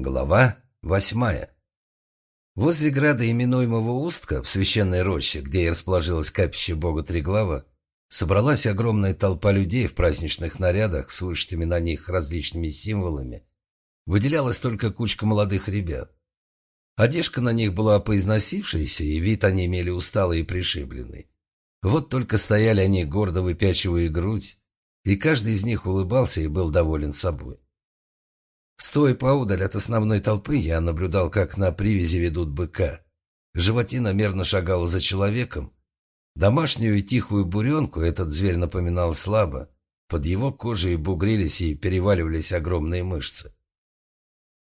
Глава восьмая. Возле града именуемого Устка, в священной роще, где и расположилось капище бога Триглава, собралась огромная толпа людей в праздничных нарядах с вышитыми на них различными символами. Выделялась только кучка молодых ребят. Одежка на них была поизносившаяся, и вид они имели усталый и пришибленный. Вот только стояли они, гордо выпячивая грудь, и каждый из них улыбался и был доволен собой. Стоя поудаль от основной толпы, я наблюдал, как на привязи ведут быка. Животина мерно шагала за человеком. Домашнюю и тихую буренку этот зверь напоминал слабо. Под его кожей бугрились и переваливались огромные мышцы.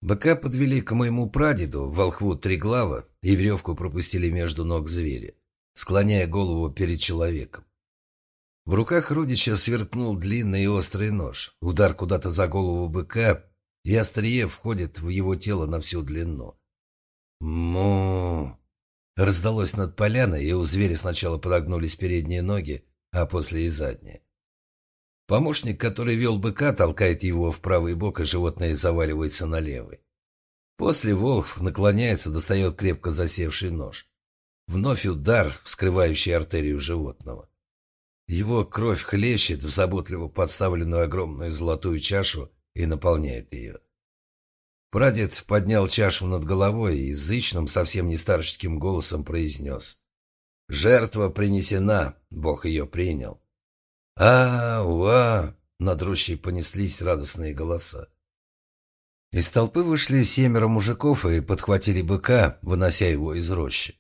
Быка подвели к моему прадеду, волхву Триглава, и веревку пропустили между ног зверя, склоняя голову перед человеком. В руках родича сверкнул длинный и острый нож. Удар куда-то за голову быка — и острие входит в его тело на всю длину. «Му!» Раздалось над поляной, и у зверя сначала подогнулись передние ноги, а после и задние. Помощник, который вел быка, толкает его в правый бок, и животное заваливается на левый. После волк наклоняется, достает крепко засевший нож. Вновь удар, вскрывающий артерию животного. Его кровь хлещет в заботливо подставленную огромную золотую чашу, и наполняет ее. Прадед поднял чашу над головой и язычным, совсем не старческим голосом произнес. «Жертва принесена, Бог ее принял». «А-уа!» — над рощей понеслись радостные голоса. Из толпы вышли семеро мужиков и подхватили быка, вынося его из рощи.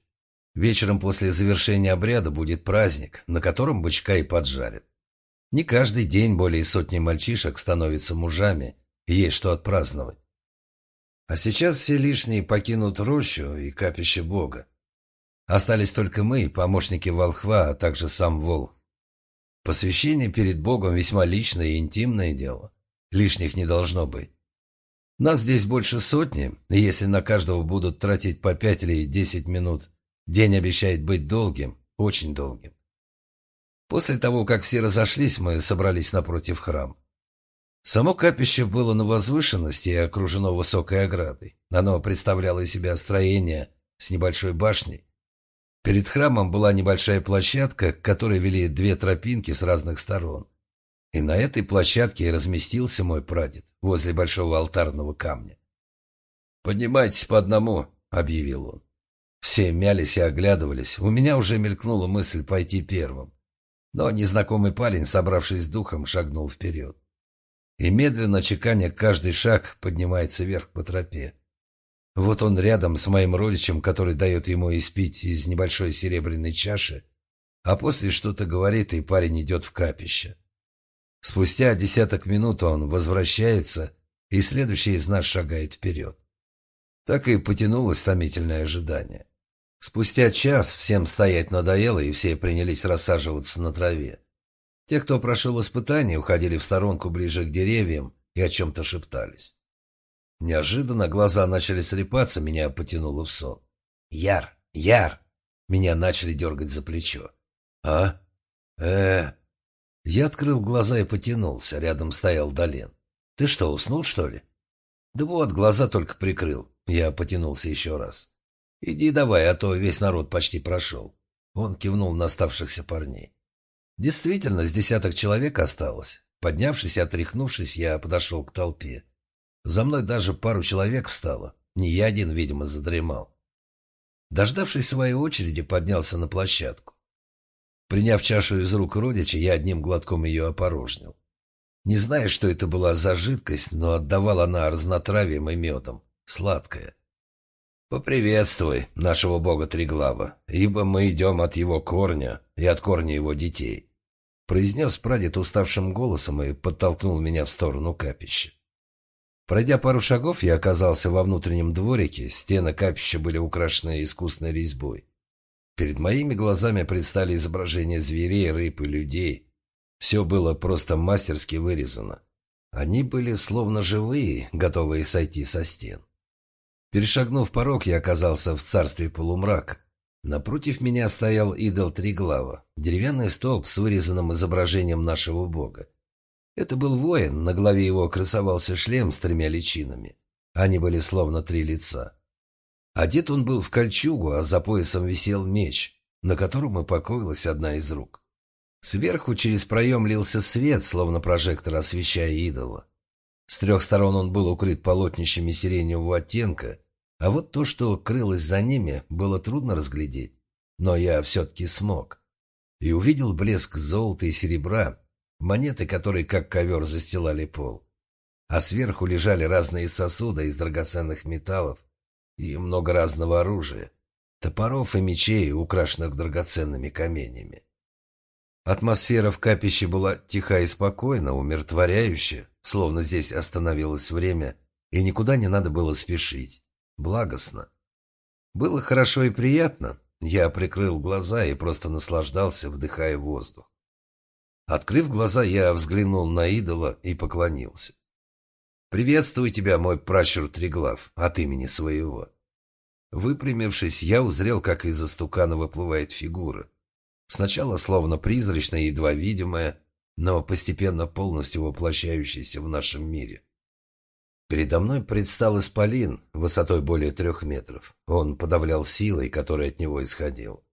Вечером после завершения обряда будет праздник, на котором бычка и поджарят. Не каждый день более сотни мальчишек становятся мужами, есть что отпраздновать. А сейчас все лишние покинут рощу и капище Бога. Остались только мы, помощники волхва, а также сам волх. Посвящение перед Богом весьма личное и интимное дело. Лишних не должно быть. Нас здесь больше сотни, и если на каждого будут тратить по пять или десять минут, день обещает быть долгим, очень долгим. После того, как все разошлись, мы собрались напротив храма. Само капище было на возвышенности и окружено высокой оградой. Оно представляло из себя строение с небольшой башней. Перед храмом была небольшая площадка, к которой вели две тропинки с разных сторон. И на этой площадке разместился мой прадед возле большого алтарного камня. «Поднимайтесь по одному», — объявил он. Все мялись и оглядывались. У меня уже мелькнула мысль пойти первым. Но незнакомый парень, собравшись с духом, шагнул вперед. И медленно, чеканя каждый шаг, поднимается вверх по тропе. Вот он рядом с моим родичем, который дает ему испить из небольшой серебряной чаши, а после что-то говорит, и парень идет в капище. Спустя десяток минут он возвращается, и следующий из нас шагает вперед. Так и потянулось томительное ожидание. Спустя час всем стоять надоело, и все принялись рассаживаться на траве. Те, кто прошел испытание, уходили в сторонку ближе к деревьям и о чем-то шептались. Неожиданно глаза начали слепаться, меня потянуло в сон. «Яр! Яр!» Меня начали дергать за плечо. «А? э Я открыл глаза и потянулся. Рядом стоял Долен. «Ты что, уснул, что ли?» «Да вот, глаза только прикрыл». Я потянулся еще раз. «Иди давай, а то весь народ почти прошел». Он кивнул на оставшихся парней. Действительно, с десяток человек осталось. Поднявшись и отряхнувшись, я подошел к толпе. За мной даже пару человек встало. Не я один, видимо, задремал. Дождавшись своей очереди, поднялся на площадку. Приняв чашу из рук родича, я одним глотком ее опорожнил. Не знаю, что это была за жидкость, но отдавала она разнотравием и медом. Сладкая. «Поприветствуй нашего бога Триглава, ибо мы идем от его корня и от корня его детей», произнес прадед уставшим голосом и подтолкнул меня в сторону капища. Пройдя пару шагов, я оказался во внутреннем дворике, стены капища были украшены искусной резьбой. Перед моими глазами предстали изображения зверей, рыб и людей. Все было просто мастерски вырезано. Они были словно живые, готовые сойти со стен. Перешагнув порог, я оказался в царстве полумрака. Напротив меня стоял идол Триглава, деревянный столб с вырезанным изображением нашего бога. Это был воин, на голове его красовался шлем с тремя личинами. Они были словно три лица. Одет он был в кольчугу, а за поясом висел меч, на котором и покоилась одна из рук. Сверху через проем лился свет, словно прожектор, освещая идола. С трех сторон он был укрыт полотнищами сиреневого оттенка, а вот то, что крылось за ними, было трудно разглядеть. Но я все-таки смог. И увидел блеск золота и серебра, монеты, которые как ковер застилали пол. А сверху лежали разные сосуды из драгоценных металлов и много разного оружия, топоров и мечей, украшенных драгоценными каменями. Атмосфера в капище была тиха и спокойна, умиротворяющая, словно здесь остановилось время, и никуда не надо было спешить. Благостно. Было хорошо и приятно. Я прикрыл глаза и просто наслаждался, вдыхая воздух. Открыв глаза, я взглянул на идола и поклонился. «Приветствую тебя, мой пращур Триглав, от имени своего». Выпрямившись, я узрел, как из-за стукана выплывает фигура. Сначала словно призрачная, едва видимая, но постепенно полностью воплощающаяся в нашем мире. Передо мной предстал исполин высотой более трех метров. Он подавлял силой, которая от него исходила.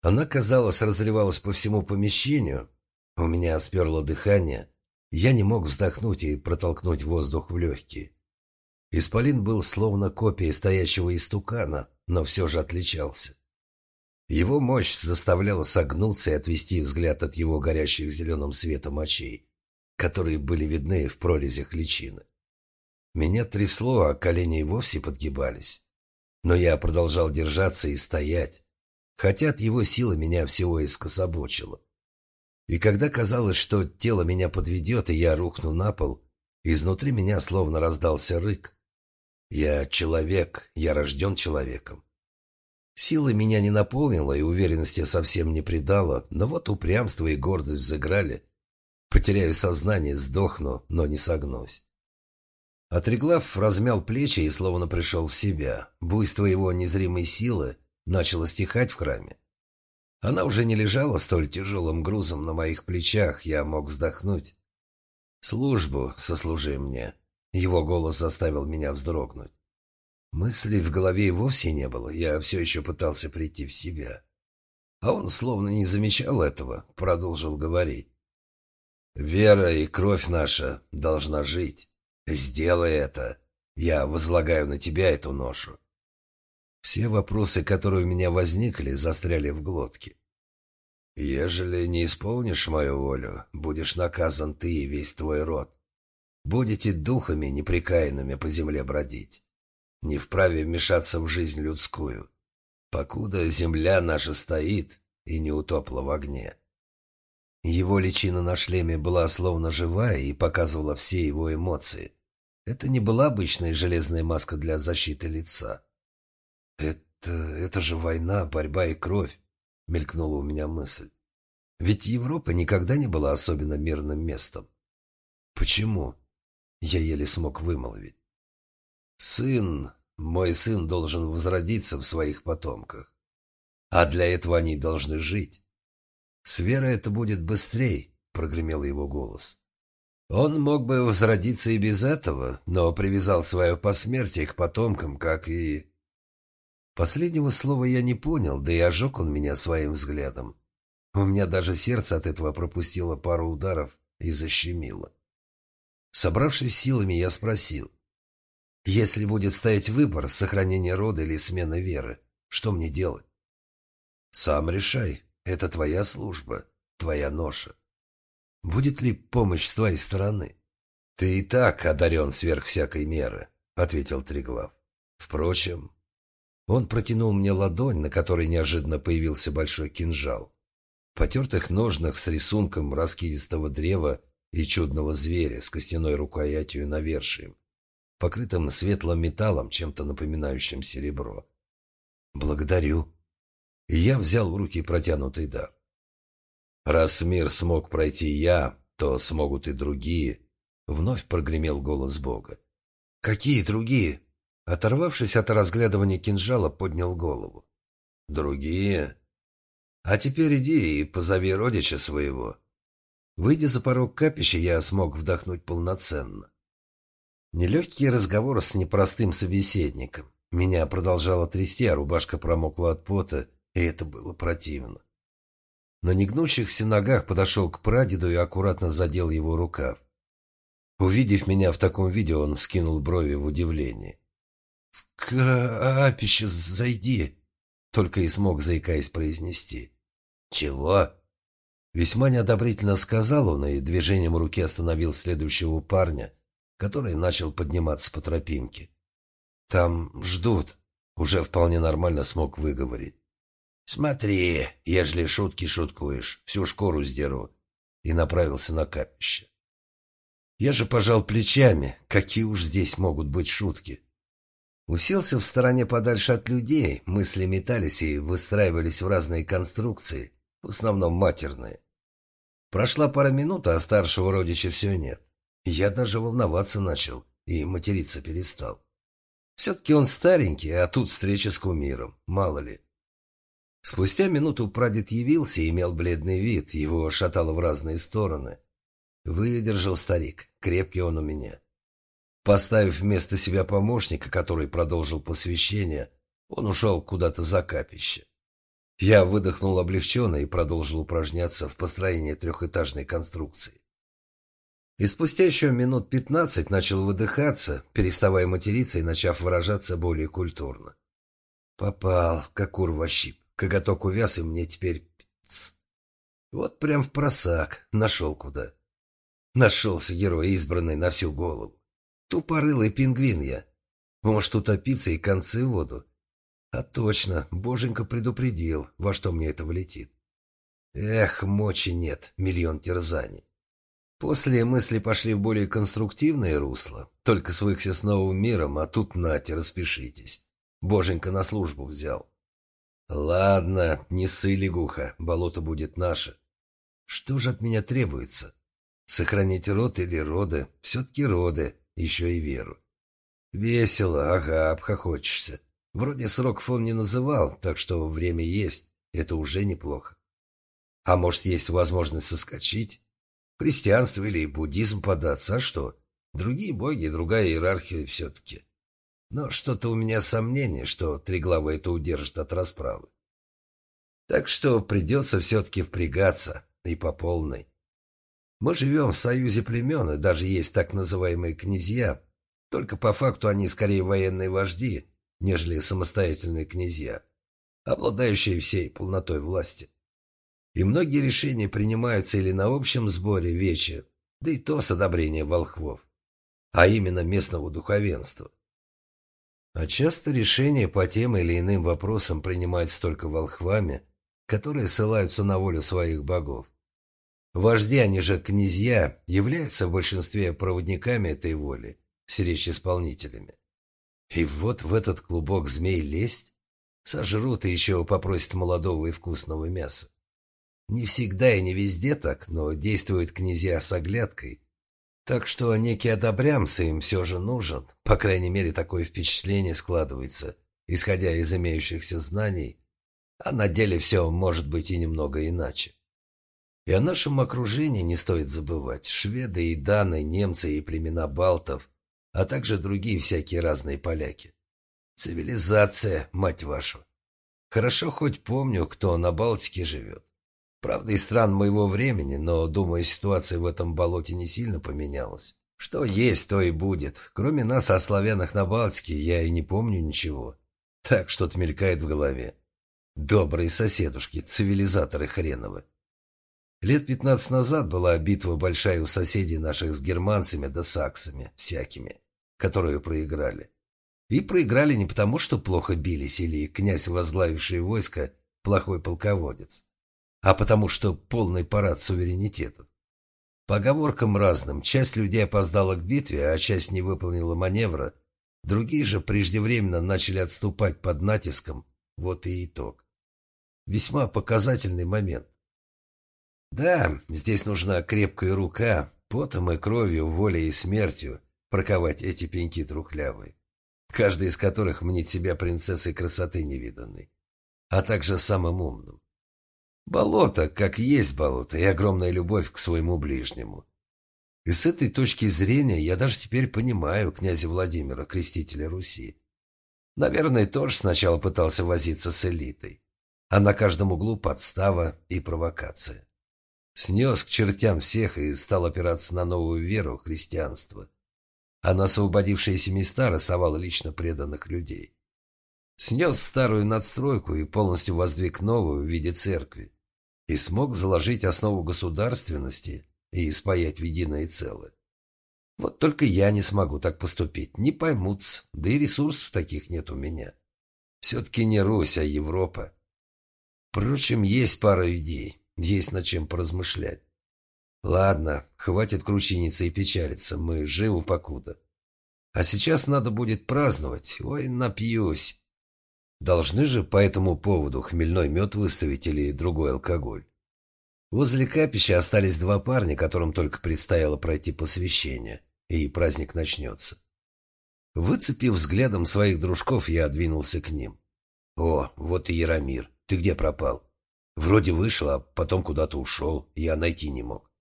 Она, казалось, разливалась по всему помещению. У меня сперло дыхание. Я не мог вздохнуть и протолкнуть воздух в легкие. Исполин был словно копия стоящего истукана, но все же отличался. Его мощь заставляла согнуться и отвести взгляд от его горящих зеленым светом очей, которые были видны в прорезях личины. Меня трясло, а колени и вовсе подгибались. Но я продолжал держаться и стоять, хотя от его силы меня всего искособочило. И когда казалось, что тело меня подведет, и я рухну на пол, изнутри меня словно раздался рык. Я человек, я рожден человеком. Сила меня не наполнила и уверенности совсем не придала, но вот упрямство и гордость взыграли. Потеряю сознание, сдохну, но не согнусь. Отреглав размял плечи и словно пришел в себя. Буйство его незримой силы начало стихать в храме. Она уже не лежала столь тяжелым грузом на моих плечах, я мог вздохнуть. «Службу сослужи мне», — его голос заставил меня вздрогнуть. Мыслей в голове вовсе не было, я все еще пытался прийти в себя. А он, словно не замечал этого, продолжил говорить. «Вера и кровь наша должна жить. Сделай это. Я возлагаю на тебя эту ношу». Все вопросы, которые у меня возникли, застряли в глотке. «Ежели не исполнишь мою волю, будешь наказан ты и весь твой род. Будете духами непрекаянными по земле бродить не вправе вмешаться в жизнь людскую, покуда земля наша стоит и не утопла в огне. Его личина на шлеме была словно живая и показывала все его эмоции. Это не была обычная железная маска для защиты лица. «Это... это же война, борьба и кровь», — мелькнула у меня мысль. «Ведь Европа никогда не была особенно мирным местом». «Почему?» — я еле смог вымолвить. Сын, мой сын должен возродиться в своих потомках. А для этого они должны жить. С Верой это будет быстрее, прогремел его голос. Он мог бы возродиться и без этого, но привязал свое посмертие к потомкам, как и... Последнего слова я не понял, да и ожег он меня своим взглядом. У меня даже сердце от этого пропустило пару ударов и защемило. Собравшись силами, я спросил. Если будет стоять выбор, сохранение рода или смена веры, что мне делать? Сам решай. Это твоя служба, твоя ноша. Будет ли помощь с твоей стороны? Ты и так одарен сверх всякой меры, ответил Триглав. Впрочем, он протянул мне ладонь, на которой неожиданно появился большой кинжал. В потертых ножнах с рисунком раскидистого древа и чудного зверя с костяной рукоятью и навершием покрытым светлым металлом, чем-то напоминающим серебро. «Благодарю». Я взял в руки протянутый дар. «Раз мир смог пройти я, то смогут и другие», — вновь прогремел голос Бога. «Какие другие?» Оторвавшись от разглядывания кинжала, поднял голову. «Другие? А теперь иди и позови родича своего». Выйдя за порог капища, я смог вдохнуть полноценно. Нелегкий разговор с непростым собеседником. Меня продолжало трясти, а рубашка промокла от пота, и это было противно. На негнущихся ногах подошел к прадеду и аккуратно задел его рукав. Увидев меня в таком виде, он вскинул брови в удивлении. «В капище зайди!» Только и смог, заикаясь, произнести. «Чего?» Весьма неодобрительно сказал он и движением руки остановил следующего парня, который начал подниматься по тропинке. «Там ждут», — уже вполне нормально смог выговорить. «Смотри, ежели шутки шуткуешь, всю шкуру сдеру», и направился на капище. Я же пожал плечами, какие уж здесь могут быть шутки. Уселся в стороне подальше от людей, мысли метались и выстраивались в разные конструкции, в основном матерные. Прошла пара минут, а старшего родича все нет. Я даже волноваться начал и материться перестал. Все-таки он старенький, а тут встреча с кумиром, мало ли. Спустя минуту прадед явился и имел бледный вид, его шатало в разные стороны. Выдержал старик, крепкий он у меня. Поставив вместо себя помощника, который продолжил посвящение, он ушел куда-то за капище. Я выдохнул облегченно и продолжил упражняться в построении трехэтажной конструкции. И спустя еще минут пятнадцать начал выдыхаться, переставая материться и начав выражаться более культурно. Попал, как урвощип. Коготок увяз, и мне теперь... Ц. Вот прям в просак. Нашел куда. Нашелся герой, избранный на всю голову. Тупорылый пингвин я. Может утопиться и концы в воду. А точно, боженька предупредил, во что мне это влетит. Эх, мочи нет, миллион терзаний. После мысли пошли в более конструктивное русло. Только свыкся с новым миром, а тут нате, распишитесь. Боженька на службу взял. «Ладно, не ссы, лягуха, болото будет наше. Что же от меня требуется? Сохранить род или роды? Все-таки роды, еще и веру. Весело, ага, обхохочешься. Вроде сроков он не называл, так что время есть, это уже неплохо. А может, есть возможность соскочить? В христианство или буддизм податься, а что? Другие боги, другая иерархия все-таки. Но что-то у меня сомнение, что Триглава это удержит от расправы. Так что придется все-таки впрягаться, и по полной. Мы живем в союзе племен, и даже есть так называемые князья, только по факту они скорее военные вожди, нежели самостоятельные князья, обладающие всей полнотой власти. И многие решения принимаются или на общем сборе вече, да и то с одобрения волхвов, а именно местного духовенства. А часто решения по тем или иным вопросам принимаются только волхвами, которые ссылаются на волю своих богов. Вожди, они же князья, являются в большинстве проводниками этой воли, с речь-исполнителями. И вот в этот клубок змей лезть, сожрут и еще попросят молодого и вкусного мяса. Не всегда и не везде так, но действуют князья с оглядкой, так что некий одобрямс им все же нужен. По крайней мере, такое впечатление складывается, исходя из имеющихся знаний, а на деле все может быть и немного иначе. И о нашем окружении не стоит забывать. Шведы и даны, немцы и племена балтов, а также другие всякие разные поляки. Цивилизация, мать вашу. Хорошо хоть помню, кто на Балтике живет. Правда, из стран моего времени, но, думаю, ситуация в этом болоте не сильно поменялась. Что есть, то и будет. Кроме нас, о славянах на Балтике, я и не помню ничего. Так что-то мелькает в голове. Добрые соседушки, цивилизаторы хреновы. Лет пятнадцать назад была битва большая у соседей наших с германцами да саксами всякими, которую проиграли. И проиграли не потому, что плохо бились или князь, возглавивший войско, плохой полководец а потому что полный парад суверенитетов. По оговоркам разным, часть людей опоздала к битве, а часть не выполнила маневра, другие же преждевременно начали отступать под натиском, вот и итог. Весьма показательный момент. Да, здесь нужна крепкая рука, потом и кровью, волей и смертью проковать эти пеньки трухлявые, каждый из которых мнит себя принцессой красоты невиданной, а также самым умным. Болото, как есть болото, и огромная любовь к своему ближнему. И с этой точки зрения я даже теперь понимаю князя Владимира, крестителя Руси. Наверное, тоже сначала пытался возиться с элитой. А на каждом углу подстава и провокация. Снес к чертям всех и стал опираться на новую веру, христианство. А на освободившиеся места рассовал лично преданных людей. Снес старую надстройку и полностью воздвиг новую в виде церкви. И смог заложить основу государственности и спаять в единое целое. Вот только я не смогу так поступить, не поймутся, да и ресурсов таких нет у меня. Все-таки не Русь, а Европа. Впрочем, есть пара идей, есть над чем поразмышлять. Ладно, хватит кручиниться и печалиться, мы живы покуда. А сейчас надо будет праздновать, ой, напьюсь. Должны же по этому поводу хмельной мед выставить или другой алкоголь. Возле капища остались два парня, которым только предстояло пройти посвящение, и праздник начнется. Выцепив взглядом своих дружков, я двинулся к ним. «О, вот и Яромир. Ты где пропал?» «Вроде вышел, а потом куда-то ушел. Я найти не мог».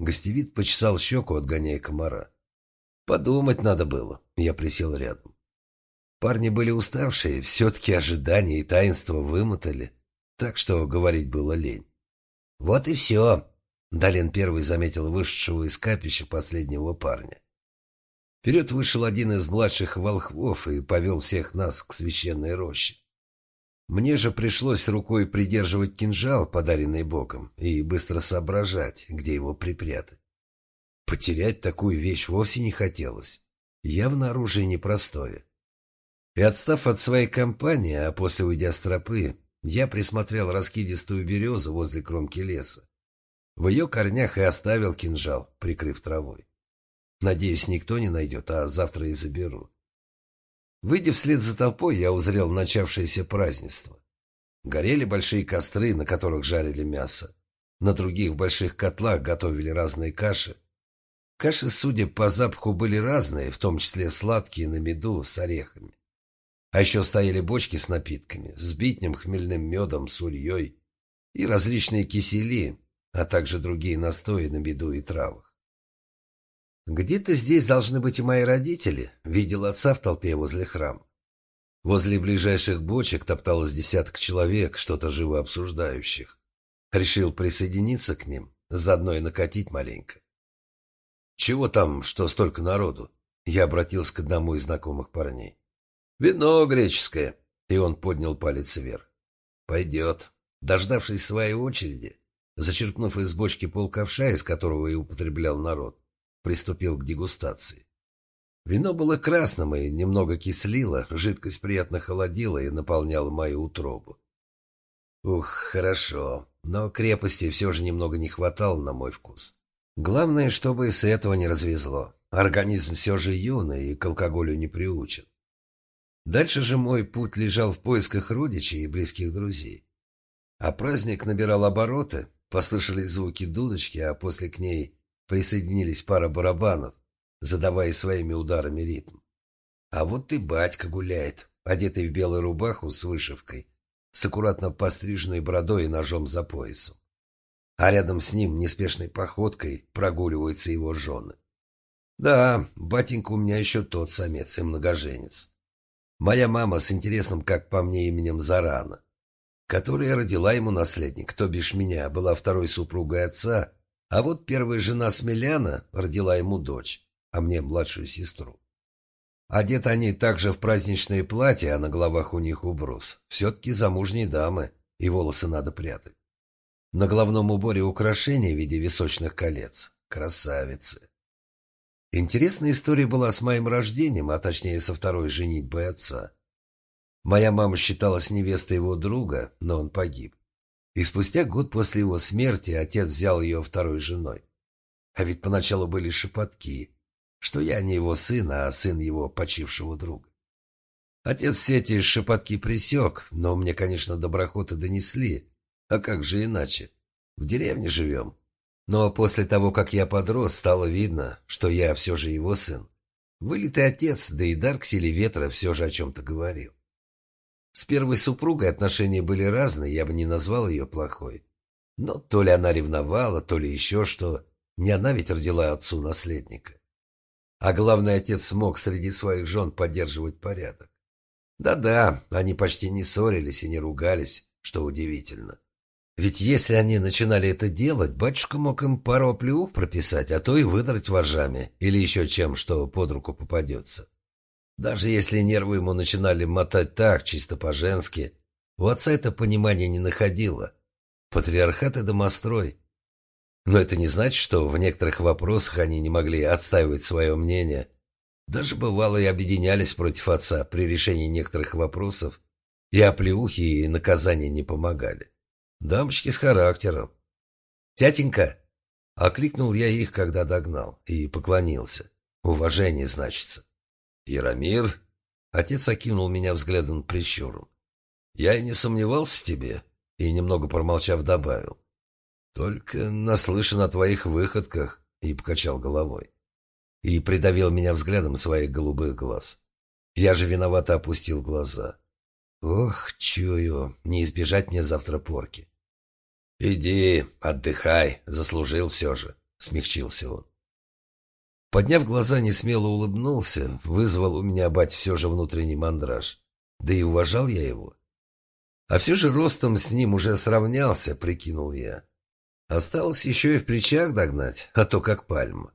Гостевид почесал щеку, отгоняя комара. «Подумать надо было». Я присел рядом. Парни были уставшие, все-таки ожидания и таинства вымотали, так что говорить было лень. «Вот и все», — Далин первый заметил вышедшего из капища последнего парня. Вперед вышел один из младших волхвов и повел всех нас к священной роще. Мне же пришлось рукой придерживать кинжал, подаренный Богом, и быстро соображать, где его припрятать. Потерять такую вещь вовсе не хотелось. Явно оружие непростое. И отстав от своей компании, а после уйдя с тропы, я присмотрел раскидистую березу возле кромки леса. В ее корнях и оставил кинжал, прикрыв травой. Надеюсь, никто не найдет, а завтра и заберу. Выйдя вслед за толпой, я узрел начавшееся празднество. Горели большие костры, на которых жарили мясо. На других больших котлах готовили разные каши. Каши, судя по запаху, были разные, в том числе сладкие на меду с орехами. А еще стояли бочки с напитками, с битнем, хмельным медом, сульей и различные кисели, а также другие настои на меду и травах. Где-то здесь должны быть и мои родители. Видел отца в толпе возле храма. Возле ближайших бочек топталось десяток человек, что-то живо обсуждающих. Решил присоединиться к ним, заодно и накатить маленько. «Чего там, что столько народу?» Я обратился к одному из знакомых парней. «Вино греческое!» И он поднял палец вверх. «Пойдет». Дождавшись своей очереди, зачерпнув из бочки полковша, из которого и употреблял народ, приступил к дегустации. Вино было красным и немного кислило, жидкость приятно холодила и наполняла мою утробу. Ух, хорошо, но крепости все же немного не хватало на мой вкус. Главное, чтобы с этого не развезло. Организм все же юный и к алкоголю не приучен. Дальше же мой путь лежал в поисках родичей и близких друзей. А праздник набирал обороты, послышались звуки дудочки, а после к ней присоединились пара барабанов, задавая своими ударами ритм. А вот и батька гуляет, одетый в белую рубаху с вышивкой, с аккуратно постриженной бородой и ножом за поясом. А рядом с ним неспешной походкой прогуливаются его жены. Да, батенька у меня еще тот самец и многоженец. Моя мама с интересным, как по мне, именем Зарана, которая родила ему наследник, то бишь меня, была второй супругой отца, а вот первая жена Смеляна родила ему дочь, а мне младшую сестру. Одеты они также в праздничные платья, а на головах у них убрус. Все-таки замужние дамы, и волосы надо прятать. На головном уборе украшения в виде височных колец. Красавицы. Интересная история была с моим рождением, а точнее со второй женитьбой отца. Моя мама считалась невестой его друга, но он погиб. И спустя год после его смерти отец взял ее второй женой. А ведь поначалу были шепотки, что я не его сын, а сын его почившего друга. Отец все эти шепотки присек, но мне, конечно, доброхоты донесли. А как же иначе? В деревне живем. Но после того, как я подрос, стало видно, что я все же его сын. Вылитый отец, да и дар силе ветра все же о чем-то говорил. С первой супругой отношения были разные, я бы не назвал ее плохой. Но то ли она ревновала, то ли еще что. Не она ведь родила отцу наследника. А главный отец смог среди своих жен поддерживать порядок. Да-да, они почти не ссорились и не ругались, что удивительно. Ведь если они начинали это делать, батюшка мог им пару оплеух прописать, а то и выдрать вожами или еще чем, что под руку попадется. Даже если нервы ему начинали мотать так, чисто по-женски, у отца это понимание не находило. Патриархат и домострой. Но это не значит, что в некоторых вопросах они не могли отстаивать свое мнение. Даже бывало и объединялись против отца при решении некоторых вопросов, и оплеухи и наказания не помогали. Дамочки с характером. «Тятенька!» — окликнул я их, когда догнал, и поклонился. Уважение, значится. «Яромир?» — отец окинул меня взглядом прищуром. «Я и не сомневался в тебе», и, немного промолчав, добавил. «Только наслышан о твоих выходках», и покачал головой. И придавил меня взглядом своих голубых глаз. Я же виновато опустил глаза. Ох, чую, не избежать мне завтра порки. «Иди, отдыхай, заслужил все же», — смягчился он. Подняв глаза, несмело улыбнулся, вызвал у меня бать все же внутренний мандраж. Да и уважал я его. А все же ростом с ним уже сравнялся, прикинул я. Осталось еще и в плечах догнать, а то как пальма.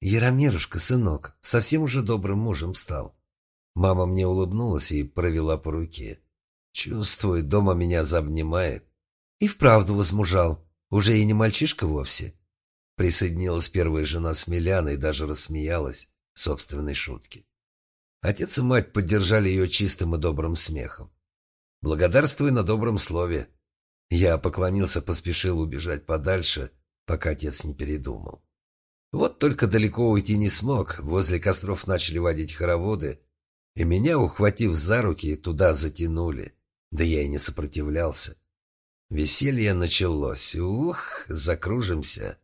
Яромирушка, сынок, совсем уже добрым мужем стал. Мама мне улыбнулась и провела по руке. Чувствую, дома меня заобнимает. И вправду возмужал. Уже и не мальчишка вовсе. Присоединилась первая жена Смеляна и даже рассмеялась собственной шутке. Отец и мать поддержали ее чистым и добрым смехом. Благодарствуй на добром слове. Я поклонился, поспешил убежать подальше, пока отец не передумал. Вот только далеко уйти не смог. Возле костров начали водить хороводы, и меня, ухватив за руки, туда затянули. Да я и не сопротивлялся. Веселье началось. Ух, закружимся.